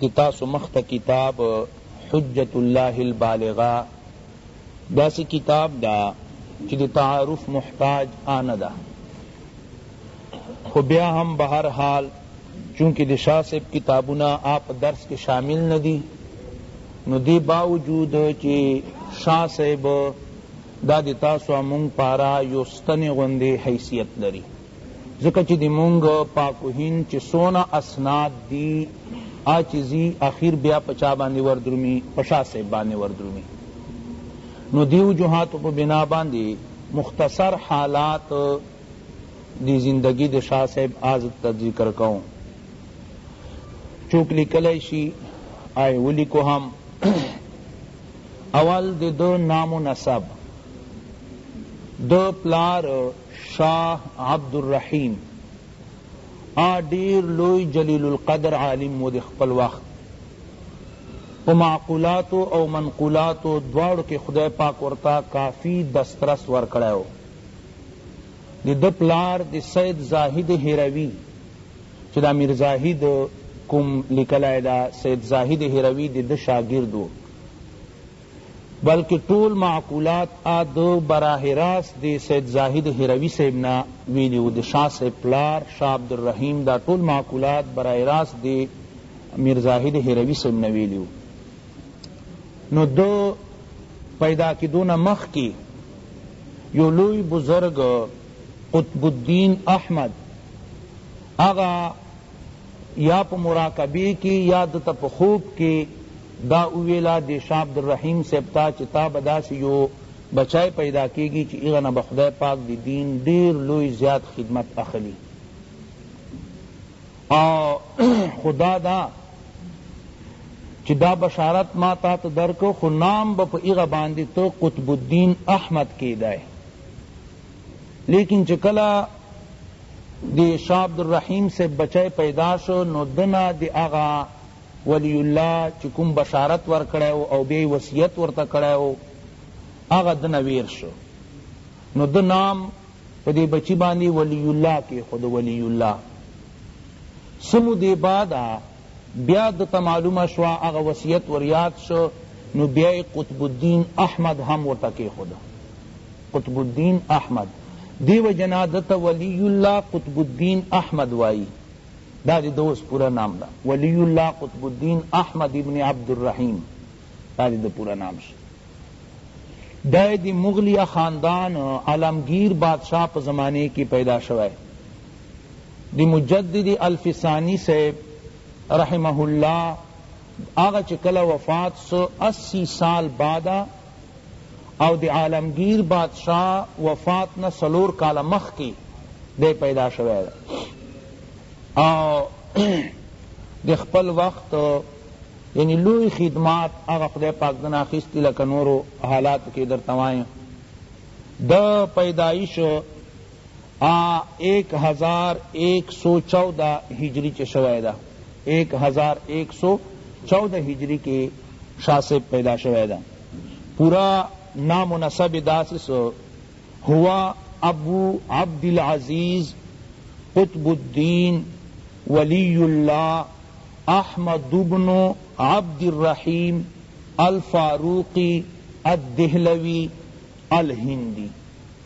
چی تاسو مخته کتاب حجت الله البالغه داسی کتاب ده چی د تعارف محتاج آنه ده خو بیا هم بهر حال چونکه د شاه صاحب کتابونه آپ درس کې شامل ندی نو دی باوجود چی شاه صاحب دا د تاسو مونږ پارا یو ستنې غوندې حیثیت لري ځکه چی د مونږ پاکو هیند چی څونه اسناد دی هغه چی ځی اخیر بیا په چا باندی وردرومی په شاه صاحب باندی وردرومی نو دی وجوهاتو په بنا باندی مختصر حالات دی زندگی د شاه صاحب از ته ذکر کوم چوک لیکلی شی آی ولیکو هم اول د دو نام و نسب دو پلار شاه عبدالرحیم آ ډیر لوی جلیل القدر عالم وو د خپل وخت په معقولاتو او منقولاتو دواړو کې خدای پاک ورته کافی دسترس ورکړی وو د ده پلار د سید زاهد هروی چې دا میر زاهد کوم لیکلای دا سید زاهد هروی د ده شاګرد وو بلکه ټول معقولات ئ د براه راست د سید زاهد هروی صاحب نه ویلی وو د شاه صاحب پلار شاه عبدالرحیم دا ټول معقولات براه راست د میرزاهد هروی صاحب نه ویلی وو نو د پیدا کیدو نه مخکی یو لوی بزرګ قطب الدین احمد هغه یا په مراقبه کی یا دته په خوب کی دا وویله دې شاه عبدالرحیم صیب ته چې تا به داسې یو بچای پیدا کیږي چې هغه نه به خدای پاک د دین ډیر لوی زیات خدمت اخلي او خو دا ده چې دا بشارت ما تا ته درکو خو نام به په هغه باندې ته قطب الدین احمد کیدای لیکن چې کله د شاه عبدالرحیم سے بچای پیدا شو نو دنا د هغه ولی الله چی کوم بشارت ورکړی وو او بیا یې وصیت ورته کړی وو هغه دنه ویر شو نو ده نام په دې بچی باندې ولی الله کیښود ولی الله څه مودې بعد بیا ده ته معلومه شوه هغه وصیت ور یاد شو نو بیا یې قطب الدین احمد هم ورته کیښود قطب الدین احمد دیو جنا ده ته ولی الله قطب الدین احمد وایی دا د ده اوس پوره نام ده ولی الله قطب الدین احمد ابن عبدالرحیم دا د ده پوره نام شو دا د مغلیه خاندان عالمگیر بادشاہ په زمانه کې پیدا شوی د مجدد الفسانی صاحب رحمه الله هغه چې کله وفات سو اسی سال بعد او د عالمګیر بادشاه وفات نه څلور کاله مخکی دی پیدا شوی ده او د خپل وخت یعنی لوی خدمات هغه خدای پاک دنه اخیستی لکه نورو حالاتو کې درته وایم د پیدایش آ ایک هزار ایک سو چوده هجری چه شوی ده ایک هزار ایک سو چوده هجری کی شاه صیب پیدا شوی ده پورا نام و نسب داسی سو هو ابو عبدالعزیز قطب الدین ولی الله احمد بن عبدالرحیم الفاروقی الدهلوی الهندی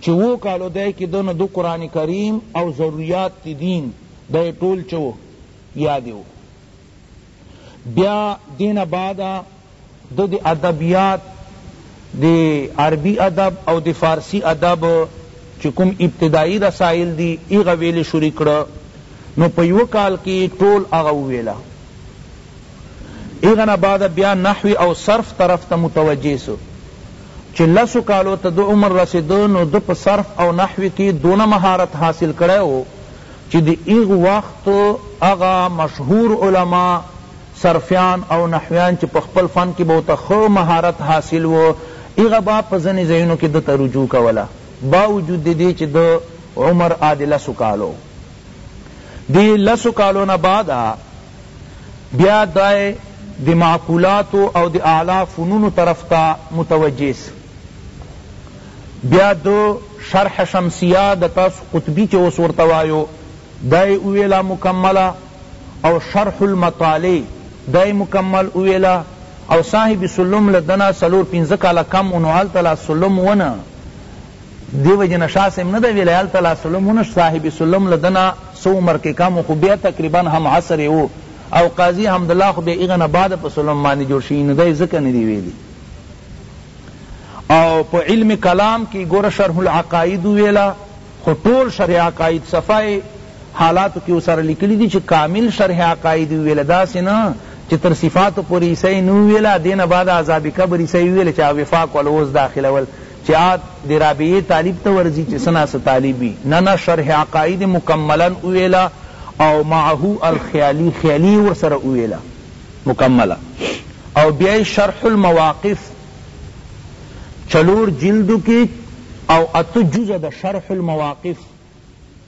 چه وو کالو ده که ده نو ده قرآن کریم او ضروریات تی دین ده ټول چه وو یادی وو بیا دین بعد ده ده ادبیات ده عربی ادب او ده فارسی ادب چه کوم ابتدائی رسائل دی ایغا ویل شروع کړه نو په یوه کال کی ټول اغا وویلا هغه نه بعد بیا نحو او صرف طرف ته متوجه سو چه لسو کالو ته د عمر رسیده نو ده په صرف او نحو کی دونه مهارت حاصل کړی وو چه د هغه وخت هغه مشهور علماء صرفیان او نحویان چه په خپل فن کی به ورته ښه مهارت حاصل وو هغه به په ځنی ځایونو کی ده ته رجوع کوله باوجود ددی چه د عمر آ د لسو کالو وو د لسو کالو نه بعد بیا دی د معقولاتو او د اعلی فنونو طرف ته متوجه سو بیا ده شرح شمسیه د تاسو قطبی چه اوس ورته وایو دا یې وویله مکمله او شرح المطالع دا یې مکمل وویله او صاحب سلم له ده نه څلور پنځه کاله کم و نو هلته لا سلم ونه دی وجی نه شاه صاحب نه ده ویلی هلته لا سلم ونشت صاحب سلم له ده نه څه عمر کی کم وو خو بیا تقریبا هم عصر یې وو او قاضی حمدالله خو بیا هغه نه بعد په سلم باندی جوړ شوی نو ده یې ځکه نه دی ویلی او په علم کلام کی ګوره شرح العقاید ویلا خو ټول شرح عقاید صفای حالاتو کی وسره لیکلی دی چې کامل شرح عقاید ویلا داسې نه چې تر صفاتو پورې عیسی نو ویلا دینه بعد عذاب قبر عیسی ویلا چې وفاق ول اوس داخله ول چه عاد د رابعه طالب ته ورځی چه څه نا څه طالب وی نه نه شرح عقاید یې مکملا وویله او معه الخیالی خیالی یې ورسره وویله مکمله او بیا یې شرح المواقف چلور جلدو کی او اته جزه د شرح المواقف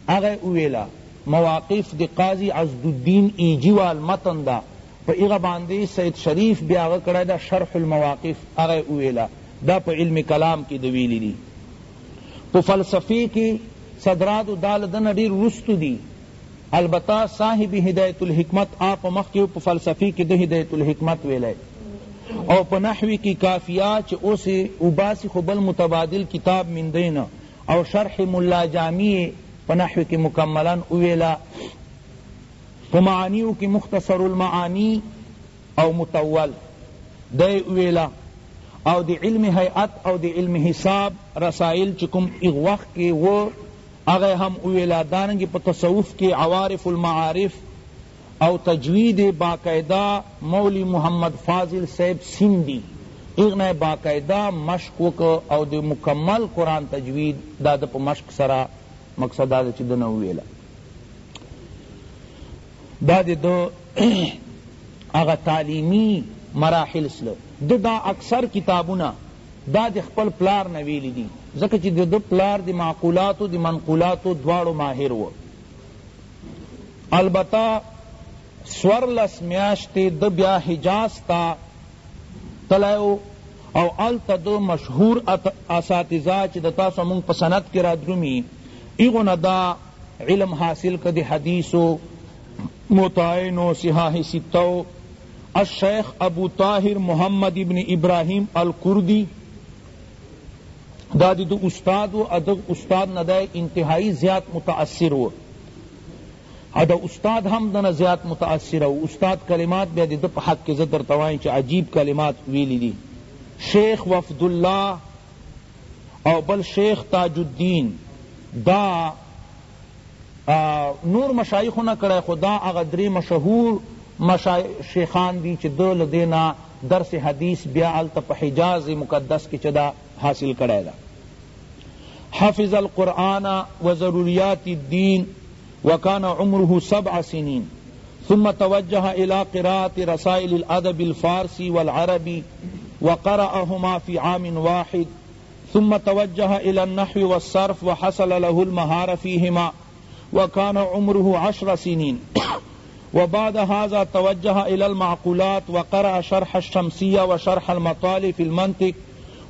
هغه اوویلا مواقف د قاضی عضدالدین ایجی وال متن ده په هغه باندی سید شریف بیا هغه کړی ده شرح المواقف هغه اوویلا دا په علم کلام کی ده ویلی دی په فلسفی کی صدرادو دا له ده نه ډیر وروسته دی البته صاحب هدایت الحکمت آ په مخکی په فلسفی کی ده هدایت الحکمت ویلی او په نحوی کی کافیه چه اوس اوباسی خو بل متبادل کتاب میندی نه او شرح ملا جامی یې په نحو کې مکملا وویل په معانیو کې مختصر المعانی او مطول دی وویل او د علم هیئت او د علم حساب رسائل چې کوم هغه وخت کې وو هغه یې هم وویل دارنګه په تصوف کې عوارف المعارف او تجوید ئې باقاعده مولی محمد فاضل صیب سندی هغه نه باقاعده مشق وکړ او د مکمل قرآن تجوید دا ده په مشق سره مقصد دا ده چی ده نه وویله دا د ده هغه تعلیمی مراحل سله ده دا اکثر کتابونه دا د خپل پلار نه ویلی دي ځکه چې د ده پلار د معقولاتو د منقولاتو دواړو ماهر و البته څوارلس میاشتې ده بیا حجاز ته تللی وو او هلته ده مشهور اساتذه چې د تاسو مونږ په سند کې رادرومي هغو نه ده علم حاصل که د حدیثو متعینو صحاح ستو الشیخ ابو طاهر محمد ابن ابراهیم الکردی دا د ده استاد و او دغه استاد نه دی انتهایی زیات متاثر و او د استاد هم دنه زیات متاثر او استاد کلمات بیا د ده په حق کې زه درته وایم چې عجیب کلمات ویلی دي شیخ وفد الله او بل شیخ تاج الدین دا نور مشایخو نه کړی خو دا هغه درې مشهور شیخان دی چی ده له دی نه درس حدیث بیا هلته په حجاز مقدس کی چه ده حاصل کړی ده حفظ القرآن وضروریات الدین وکان عمره سبع سنین ثم توجه الى قراءة رسائل الادب الفارسی والعربی وقرأهما فی عام واحد ثم توجه الى النحو والصرف وحصل له المهارة فيهما وكان عمره عشر سنين وبعد هذا توجه إلى المعقولات وقرأ شرح الشمسية وشرح المطالب في المنطق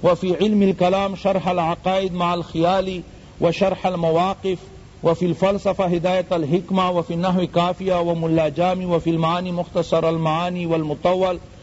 وفي علم الكلام شرح العقائد مع الخيال وشرح المواقف وفي الفلسفة هداية الحكمة وفي النحو كافية وملا جامي وفي المعاني مختصر المعاني والمطول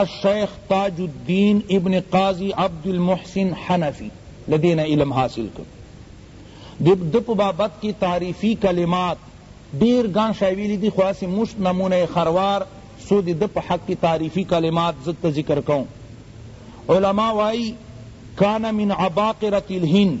الشیخ تاج الدین ابن قاضی عبدالمحسن حنفی له دې نه علم حاصل کړ د ده په بابت کې تعریفی کلمات ډیر ګڼ شای ویلی دی خو هسې مشت نمونه خروار څو د ده په حق کې تعریفی کلمات زه درته ذکر کوم علما وایی کان من عباقرة الهند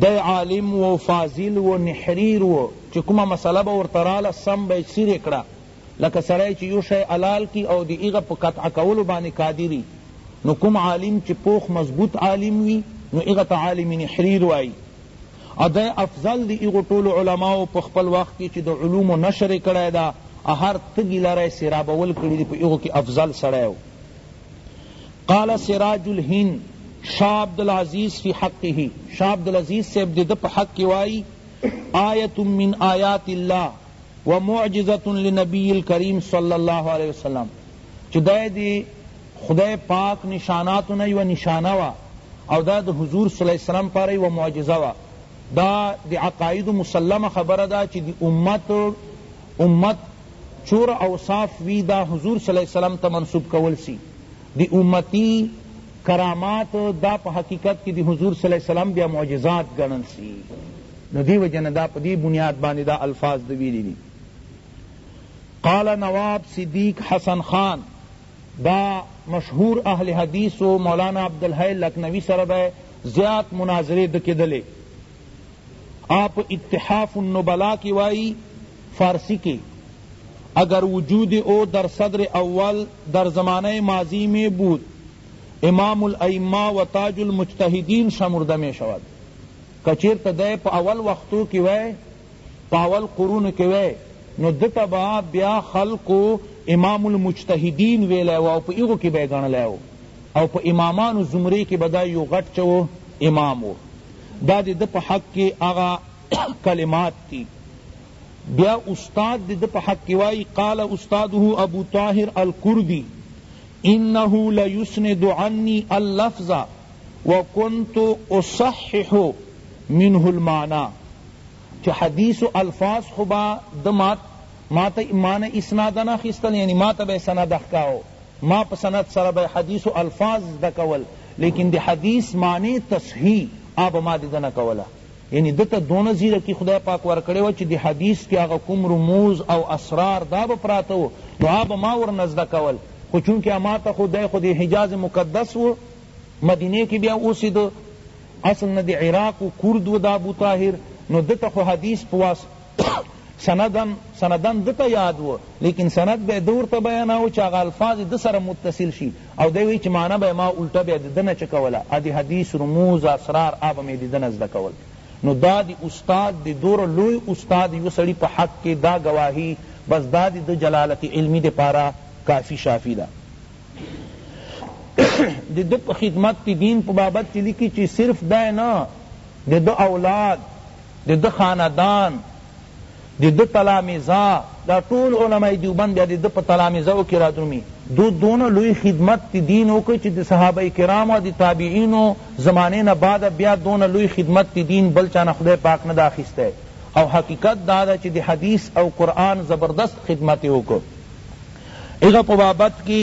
دی عالم و فاضل و نحریر و چی کومه مسله به ورته راله سم به یې څیرې کړه لکه سړی چی یو شی حلال کړي او د هغه په قطع کولو باندې قادر وي نو کوم عالم چی پوخ مضبوط عالم وي نو هغه ته عالم نحریر وایی او دی افضل د هغو ټولو علماوو په خپل وخت کی چی د علومو نشر یې کړی ده او هر تږي لره یې سیرابول کړي دي په هغو کی افضل سړی و قال سراج الهند شاه عبدالعزیز فی حقه شاه عبدالعزیز صاحب د ده په حق کی وائی آیة من آیات الله ومعجزة لنبی الکریم صلی الله علیه وسلم چی دا د خدای پاک نشاناتو نه یوه نشانه وه او دا د حضور صلی الله علیه وسلم لپاره یوه معجزه وه دا د عقایدو مسلمه خبره ده چی د امت امت چور اوصاف وی دا حضور صلی الله علیه وسلم ته منسوب کول سی دی امتی کرامات دا په حقیقت کی دی حضور صلی الله علیه وسلم بیا معجزات ګڼل سی نو دی وجه نه دا په دی بنیاد باندی دا الفاظ دی ویلی دی قال نواب صدیق حسن خان دا مشهور اهل حدیث و مولانا عبدالحی لکنوی سره به زیات مناظره دکیدلی آپ اتحاف النبلاء کی وائی فارسی کے اگر وجود او در صدر اول در زمانہ ماضی میں بود امام الائمہ و تاج المجتہدین شمرده می شود که چیرته دی په اول وختو کی وای په اول قرون کی وای نو دته با بیا خلقو امام المجتهدین ویلی و او په ایغو کی به ګڼلی او په امامانو زمری کی به دا یو غټ چو امام و دا د ده په حق کی هغه کلمات دی بیا استاد د ده په حق کی وایی قال استاده ابو طاهر الکردی انه لیسند عنی اللفظ وکنت اصحح منه المعنی چه حدیث و الفاظ خو با ده ما ما ته ما نه اسناد نه اخیستل یعنی ما ته به یې سند احکاوه ما په سند سره به یې حدیثو الفاظ زده کول لیکن د حدیث معنی تصحیح هغه به ما د ده نه کوله یعنی ده ته دونه ځیرکي خدای پاک ورکړې وه چي د حدیث کي هغه کوم رموز او اسرار دا به پراته وو نو هغه به ما ورنه زده کول خو چونکه ما ته خو دی خو د حجاز مقدس و مدینې کي بیا اوسېده اصل نه د عراق و کرد و د ابو طاهر نو ده ته خو حدیث په واسطه سندا سندا ده ته یاد وو لیکن سند به ده ورته بیاناوه چه هغه الفاظ ده سره متصل شی او دی وی چه معنی به ما الټه بیا دده نه چه کوله ا د حدیث رموز اسرار آ به می دده نه زده کول نو دا د استاد د دوره لوی استاد یو سړی په حق کی دا ګواهی بس دا د ده جلالت علمی ده پاره کافی شافی ده د ده په خدمت کی دین په بابت چه لیکی چه صرف دا نه د ده اولاد د ده خاندان د ده تلامذه دا ټول علماء دیوبند بیا د ده په تلامذه و کی رادرومی دو دونه لوی خدمت د دین وکړ چی د صحابه کرام او د تابعینو زمانه نه بعد بیا دونه لوی خدمت د دین بل چا نه خدای پاک نه ده اخیستی او حقیقت دا ده چی د حدیث او قرآن زبردست خدمت یې وکړ هغه په بابت کی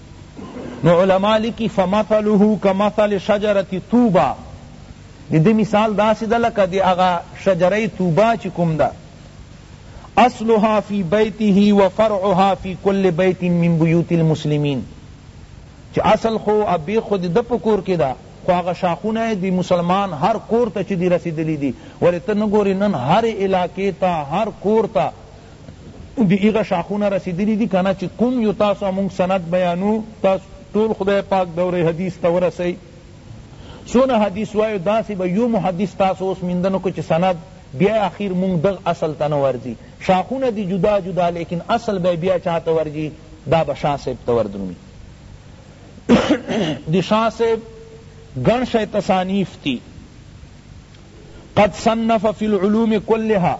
نو علماء لیکی فمثله کمثل شجرة طوبا د دې مثال داسې ده لکه د هغه شجره طوبا چې کوم ده اصلها فی بیته و فرعها فی کل بیت من بیوت المسلمین چې اصل خو ابي خو د ده په کور کې ده خو هغه شاخونه د مسلمان هر کور ته چې دی رسېدلی دي ولې ته نه ګورې نن هر علاقې ته هر کور ته دی هغه شاخونه رسیدلی دی کنه چی کوم یو تاسو مونږ سند بیانو تاسو ټول خدای پاک دوره حدیث ته ورسوی څونه حدیث وایو داسی به یو محدث تاسو اوس مینده نکو چی سند بیا اخیر مونږ دغ اصل ته نه ورځی شاخونه دی جدا جدا لیکن اصل به بیا چاته ورځی دا به شاه صاحب ته وردرومی دی شاه صاحب گن شی تصانیف تی قد صنف فی العلوم کلها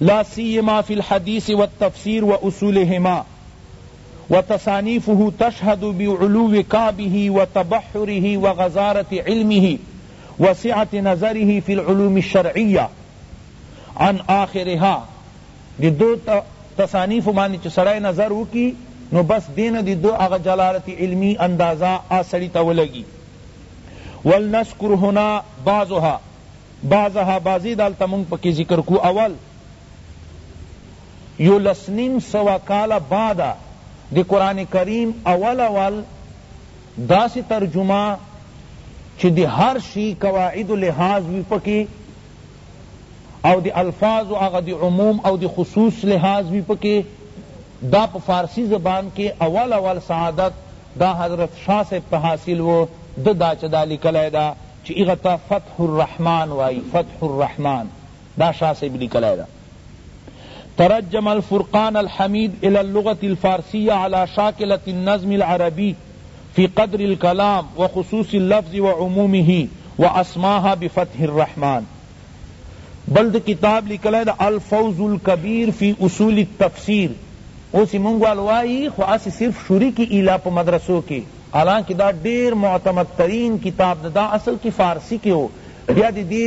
لا سیما فی الحدیث والتفسیر واصولهما وتصانیفه تشهد بعلو کعبه وتبحره وغزارة علمه وسعة نظره فی العلوم الشرعیة عن آخرها دی دو تصانیفو باندی چه سړی نظر وکی نو بس دینه دی دو هغه جلالت علمی اندازه آ سړی ته ولګی ولنذکر هنا بعضها بعضها بعضی دالته مونږ پکی ذکر کو اول یو لس نیم سوا کال بعد د قرآن کریم اول اول داسی ترجمه چی دی هر شی قواعد لحاظ وی پکی او دی الفاظ آغا دی عموم او دی خصوص لحاظ وی پکی دا په فارسی زبان کی اول اول سعادت دا حضرت شاه صاحب ته حاصل وو ده دا چه دا لیکلی ده چه هغه ته فتح الرحمن وایی فتح الرحمن دا شاه صاحب لیکلی ده ترجم الفرقان الحمید الی اللغة الفارسیة علی شاکلة النظم العربی فی قدر الکلام وخصوص اللفظ وعمومه واسماها بفتح الرحمن بل ده کتاب لیکلی ده الفوز الکبیر فی اصول التفسیر اوس مونږ وال وایی خو اسی صرف شوری کی ایله په مدرسو کی حالانکه دا ډیر معتمد ترین کتاب ده دا اصل کی فارسی کی وو بیا دی دی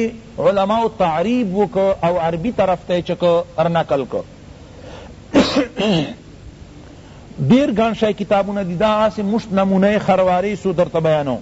علماو تعریب وکړ او عربی طرف ته یې چه که رنقل کړ ډیر ګڼ شای کتابونه دی دا اسی مشت نمونه خرواری سو درته بیانوم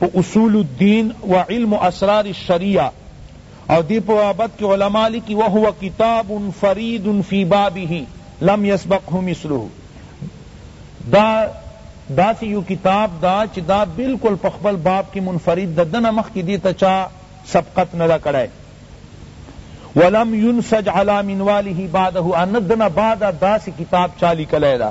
په اصول الدین و علم اسرار الشریعه او دې په بابت کې علماء لیکي وهو کتاب فرید فی بابه لم یسبقه مثله دا داسې یو کتاب ده چې دا بالکل په خپل باب کې منفرد ده دنه مخکې دې ته چا سبقت نه ده کړی ولم ينسج على منواله بعده ان دنا بعد داس کتاب چا لیکلی دا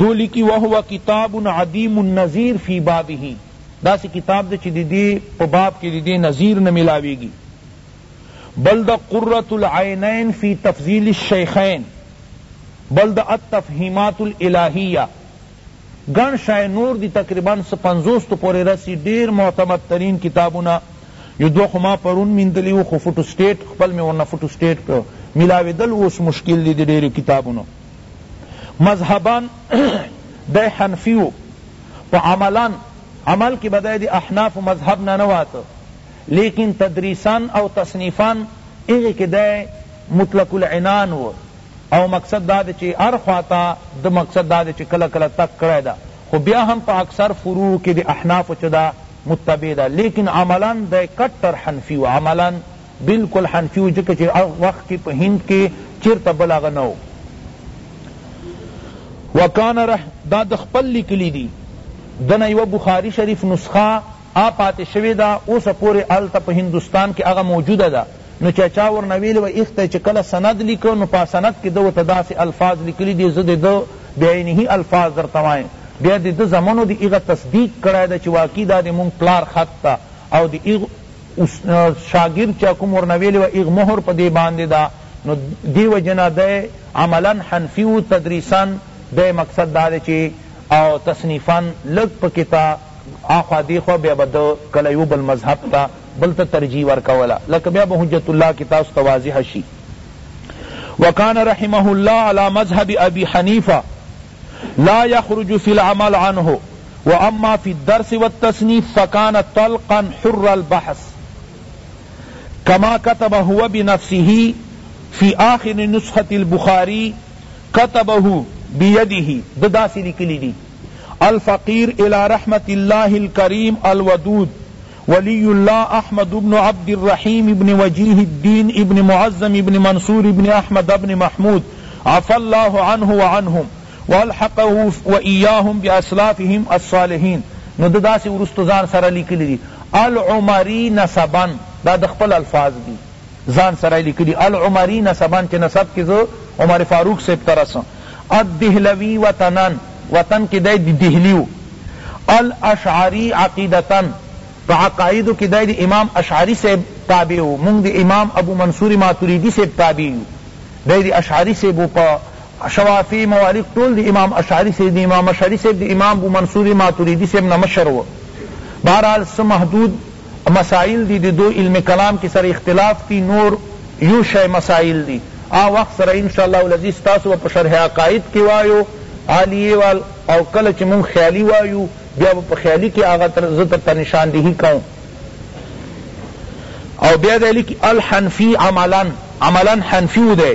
دو لیکی وهو کتاب عدیم النظیر فی بابه داسی کتاب دئ چی ددی په باب کی ددی نظیر نه ملاویږی بل د قرة العینین فی تفضیل الشیخین بل د التفهیمات الالهیه ګڼ شای نور دی تقریبا څه پنځوس ته پوری رسی ډیر معتمد ترین کتابونه یو دوه خو ما پرون میندلی وو خو فوټو سټیټ خپل می ورنه فوټو سټیټ کړ ملاویدل اوس مشکل دی د ډیرو کتابونو مذهباً دی حنفی وو په عملاً عمل کی به دی د احنافو مذهب نه نه واته لیکن تدریساً او تصنیفاً هغی کی دی مطلق العنان وو او مقصد دا دی چی هر خوا ته ده مقصد دا دی چی کله کله تګ کړی ده خو بیا هم په اکثر فروع کی د احنافو چه ده متبع ده لیکن عملاً دی کټر حنفی وو عملاً بلکل حنفی وو ځکه چه هغه وخت کی په هند کی چیرته بل هغه نه وو وکان رح دا ده خپل لیکلی دی دنه یوه بخاری شریف نسخه ا پاتی شوی ده اوسه پوری هلته په هندوستان کی هغه موجوده ده نو چه چا ورنه ویلی وه ایخته یی چه کله سند لیکه نو په سند کی ده ورته داسی الفاظ لیکلی دی زه د ده بعینه الفاظ درته وایم بیا د ده زامنو دی هغه تصدیق کړی ده چه واقعی دا د مونږ پلار خط ده او د هغه اوس شاګرد چا کوم ورنه ویلی وه هغ مهر په دی باندی ده نو دی وجی نه دی عملا حنفی وو تدریسا دی مقصد دا دی چی او تصنیفا لږ پکی ته اخوا دیخوا بیا به ده کله یو بل مذهب ته بل ته ترجیح ورکوله لکه بیا به حجت الله کی تاسو ته واضح شی وکان رحمه الله علی مذهب ابی حنیفه لا يخرج في العمل عنه واما في الدرس والتصنيف فكان طلقا حر البحث كما كتب هو بنفسه في اخر نسخه البخاري كتبه بیده دداسی لکلی دی الفقیر الى رحمت اللہ الكریم الودود ولی الله احمد بن عبد الرحیم بن وجیه الدین بن معظم بن منصور بن احمد بن محمود عفی الله عنه وعنهم والحقه وایاهم باسلافهم الصالحین نو ده داسی وروسته ځان سره لیکلی دی العمری نسبا دا ده خپل الفاظ دی. ځان سره یې لیکلي العمري نسبا چې نسب کې زه عمر فاروق صاحب ته رسم الدهلوي وطنا وطن کې دی د دهلي و الاشعري عقیدة په عقایدو کې دی د امام اشعري صاحب تابع و مونږ د امام ابو منصور ماتریدي صاحب تابع یو دی د اشعري صاحب و په شوافی موالک ټول د امام اشعري صاحب د امام اشعري صاحب د امام ابو منصور ماتریدي صاحب نه مشر و بهرحال څه محدود مسایل دی دی دو علم کلام کی سره اختلاف تی نور یو شی مسایل دی آ وخت سره ان شاءاللہ العزیز تاسو به په شرح عقائد کی وایو آ لیه وال او کله چی مونږ خیالی وایو بیا به په خیالی کی هغه تر زه درته نشاندهی کوم او بیا دی لیکی الحنفی عملا عملا حنفی وو دی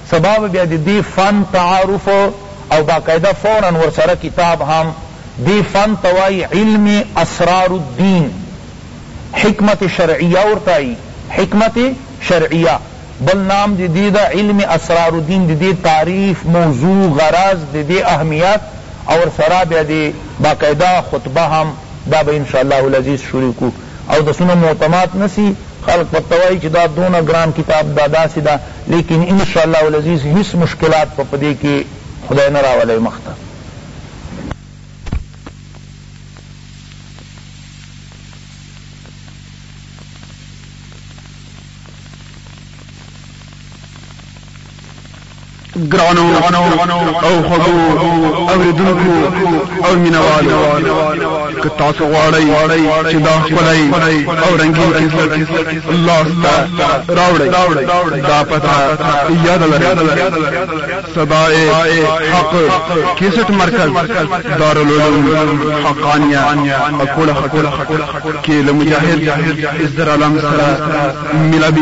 سبا به بیا د دې فن تعارف او باقاعده فوراً ورسره کتاب هم دې فن ته وائی علم اسرار الدین حکمت شرعیه ورته ئی حکمت شرعیه بل نام د دې ده علم اسرار الدین د دې تعریف موضوع غرض د دې اهمیت او ورسره بیا د باقاعده خطبه هم دا به انشاءاللّٰه العزیز شروع کو او دسونه معتماد نسی خلق ورته وائی چی دا دونه ګران کتاب دا داسی دا لیکن ان شاء الله العزیز هیڅ مشکلات به په دې کې خدای نه راولي مخ ته. ګرانو او خوږو اوریدونکو او مینوالو که تاسو غواړئ چې دا ښکلی او رنګین کیسه الله ته راوړی دا پتا یاد لرئ سبا حق کیسټ مرکز دارالعلوم حقانیه اکوړه خکوړه کې له مجاهد عزت عالم سره ملابي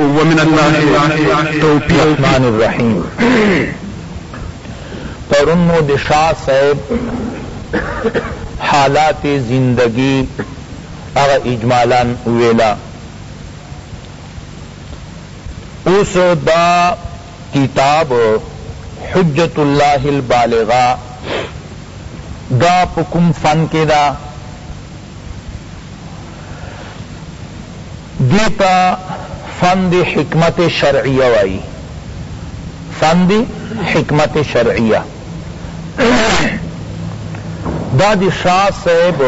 ومن الله توفیق. الرحمن الرحیم پرون مو د شاه صاحب حالات زندګی هغه اجمالا وویلا اوس دا کتاب حجت الله البالغه دا په کوم فن کی ده؟ دې ته فند حکمت شرعیه وايي، فند حکمت شرعیه دا د شاه صیب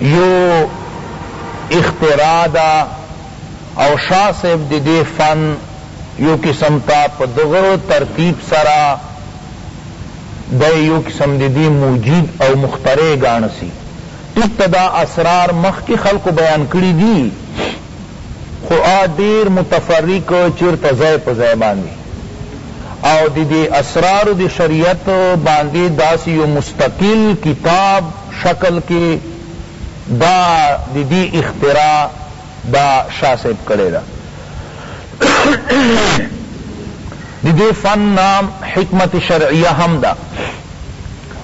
یو اختراع ده او شاه صیب د دې فن یو قسم ته په دغه ترتیب سره دی یو قسم د دې موجد او مخترع ګاڼه سي ټیک ته دا اسرار مخکی خلقو بیان کړی دی خو آ ډیر متفرق چیرته ځای په ځای باندی او د دی اسرارو د شریعت باندی داسی یو مستقل کتاب شکل کی دا د دی اختراع دا شاه صاحب کړی ده د دې فن نام حکمت شرعیه هم ده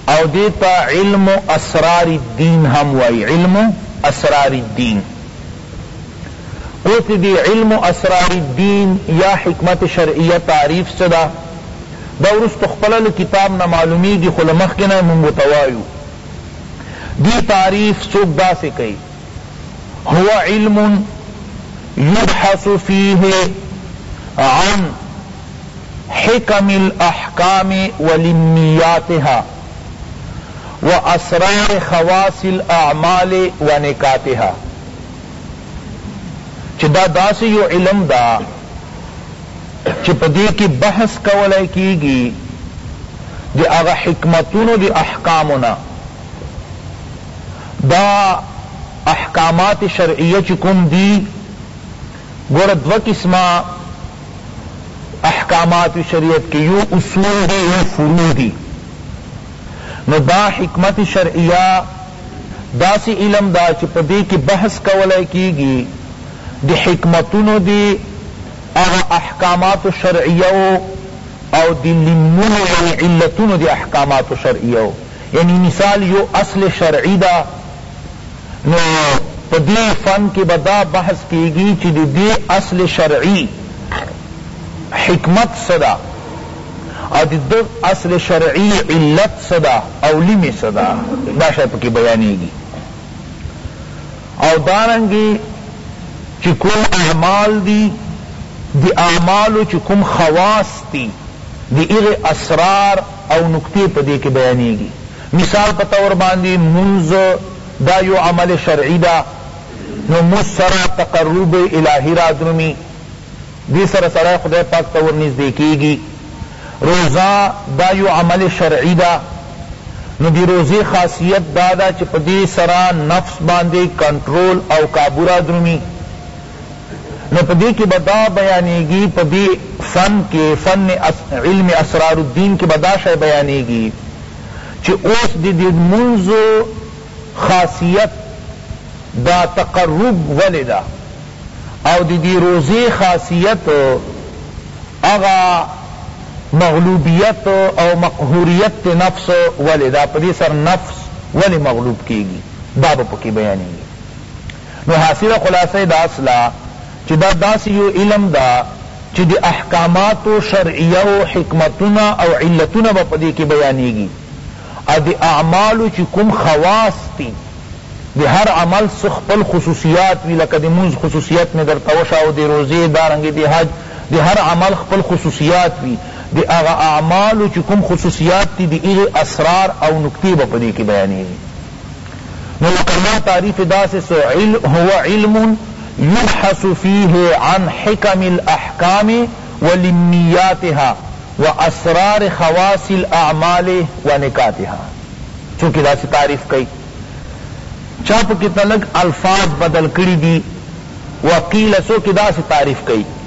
او دې ته علم اسرار الدین هم وایی علم اسرار الدین اوس د دې علم اسرار الدین یا حکمت شرعیه تعریف څه ده دا وروسته خپله له کتاب نه معلومیږي خو له مخکې نه یې مونږ ورته وایو دې تعریف څوک داسې کوي هو علم يبحث فيه عن حکم الاحکام ولمیاتها واسرار خواص الاعمال ونکاتها چه دا داسې یو علم ده چه په دې کې بحث کولای کیږي د هغه حکمتونو د احکامو نه دا احکامات شرعیه چی کوم دی ګوره دوه قسمه احکامات شریعت کی یو اصول دی یو فروع دی نو دا حکمت شرعیه داسی علم دا چی په دی کی بحث کولای کیږی د حکمتونو دی هغه احکامات شرعیه او د لمونو یعنی علتونو دی احکامات شرعیه یعنی مثال یو اصل شرعی ده نو په دی فن کی به دا بحث کیږی چی د دی اصل شرعی حکمت څه ده او د دغ اصل شرعی علت څه ده او لمی څه ده دا شی پکی بیانیږی او دارنګه چی کوم اعمال دی د اعمالو چی کوم خواص دی د هغه اسرار او نکتې په دې کې بیانېږي. مثال په طور باندې مونځ دا یو عمل شرعي ده نو مونځ سره تقرب الهي رادرومي، دې سره سړی خدای پاک ته ورنږدې کېږي. روزه دا یو عمل شرعي ده نو د روزې خاصیت دا ده چې په دې سره نفس باندې کنټرول او قابو رادرومي. نو په دې کې به دا بیانېږي، په دې فن کې، فن علم اسرار الدین کې به دا شی بیانېږي چې اوس د دې لمونځو خاصیت دا تقرب ولې ده او د دې روزې خاصیت هغه مغلوبیت او مقهوریت نفس ولې ده، په دې سره نفس ولې مغلوب کېږي، دا به په کې بیانېږي. نو حاصله خلاصه یې دا سوله چي دا داسي یو علم ده چي د احکاماتو شرعیه او حکمتونه او علتونه به په دې کي بیانېږي او د اعمالو چي کوم خواص دي د هر عمل څه خپل خصوصیات وي لکه د مونځ خصوصیت مي درته وښاوه د روزې دارنګه د حج د هر عمل خپل خصوصیات وي د هغه اعمالو چي کوم خصوصیات دي د هغه اسرار او نکتې به په دې کي بیانېږي. نو لکه ما تعریف داسې سو، هو علم یبحث فیه عن حکم الاحکام ولمیاتها واسرار خواص الاعمال ونکاتها چونکه داسې تعریف کئ چا پکې تلګ الفاظ بدل کړي دي وقیل څوک داسې تعریف کئ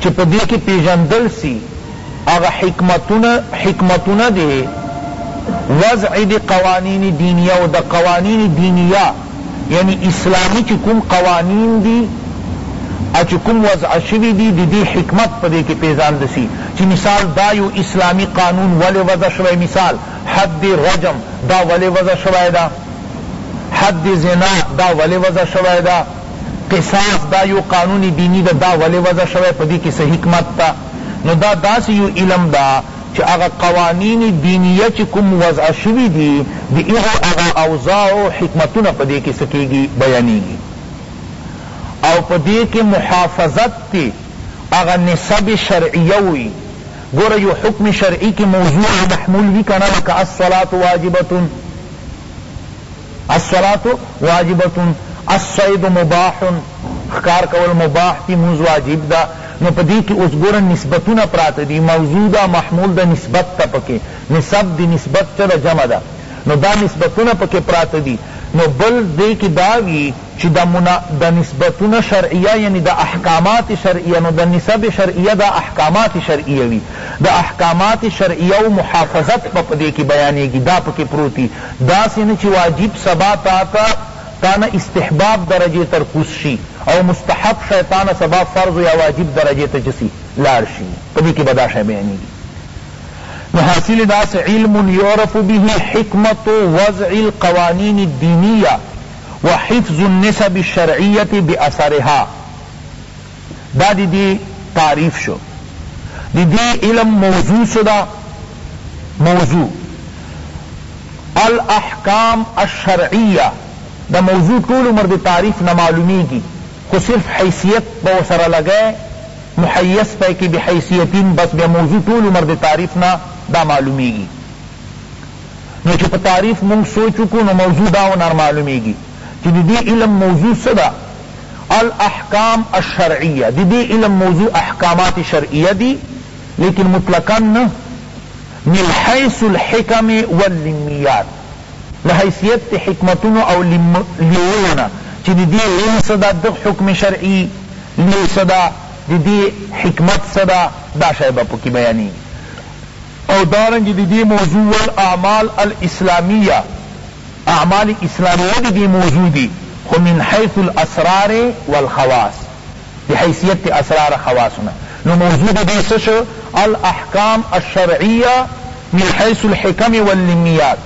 چې په دې کې پېژندل شي هغه حکمتونه حکمتونه دې وضع دې قوانین دینیه او دا قوانین دینیه یعنی اسلامی چې کوم قوانین دي او چې کوم وضع شوي دي د دې حکمت په دې کې پېژاند شي چې مثال دا یو اسلامی قانون ولې وضع شوی مثال حد رجم دا ولې وضع شوی ده حد زنا دا ولې وضع شوی ده قصاص دا يو قانوني ديني ده دا ولې وضع شوی په دې کې څه حکمت ده نو دا داسې يو علم ده چې هغه قوانين دينيه چې کوم وضع شوي دي د هغو هغه اوضاع او حکمتونه په دې کې څه کيږي بيانيږي او په دې کې محافظت دې هغه نسب شرعيه وي ګوره يو حکم شرعي کې موضوع او محمول وي کنه لکه الصلاة واجبة الصلاة واجبة الصید مباح ښکار کول مباح دی مونځ واجب ده نو په دی کی اوس ګوره نسبتونه پراته دی موضوع ده محمول ده نسبت ته پکی نسب دی نسبت چه ده جمع ده نو دا نسبتونه پکی پراته دی نو بل دی کی دا وی چی دا منا دا نسبتونه شرعیه یعنی دا احکامات شرعیه نو دا نسب شرعیه دا احکامات شرعیه وی دا احکامات شرعیه او محافظت په په دی کی بیانیږی دا پکی پروتی داسی نه چی واجب سبا تا ته تا نه استحباب درجه تر کوز شی او مستحب شی تا نه سبا فرض یا واجب درجه ته چه سی لاړ شی په دی کی به دا شی بیانیږی نو حاصل داسی علم یعرف به حکمت وضع القوانین الدینیه وحفظ النسب الشرعیة باثرها دا د دې تعریف شو. د دې علم موضوع څه ده؟ موضوع، الاحکام الشرعیة د موضوع ټول عمر د تعریف نه معلومیږي خو صرف حیثیت به ورسره لګی محیث پۀ کې بحیثیتین بس بیا موضوع ټول عمر د تعریف نه دا معلومیږي نو چې په تعریف مونږ سوچ وکړو نو موضوع دا ونر معلومیږي چې د دې علم موضوع څه ده؟ الاحکام الشرعیه، د دې علم موضوع احکامات شرعیه دي لیکن مطلقا نه، من حیث الحکم واللمیات، له حیثیت د حکمتونو او لیمونو نه چې د دې لم څه ده، دغ حکم شرعي، لم څه ده، د دې حکمت څه ده، دا شی به په کې بیانیږي. او دارنګه د دې موضوع والاعمال الاسلامیه، اعمال اسلامیه د دې موضوع دي خو من حیث الاسرار والخواص، د حیثیت د اسرار او خواصو نه، نو موضوع د دې څه شو؟ الاحکام الشرعیه من حیث الحکم واللمیات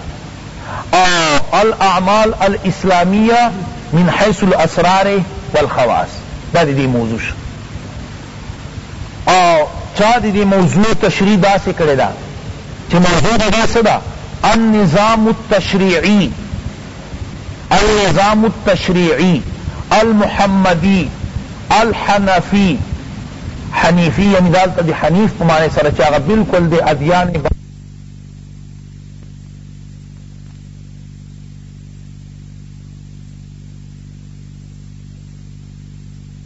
او الاعمال الاسلامیه من حیث الاسرار والخواص، دا د دې موضوع شو. او چا د دې موضوع تشریح داسې کړې ده چې موضوع د دې څه ده، النظام التشریعی، النظام التشریعی المحمدی الحنفی، حنیفی یعنی دلته د حنیف په معنی سره چې هغه بالکل د ادیان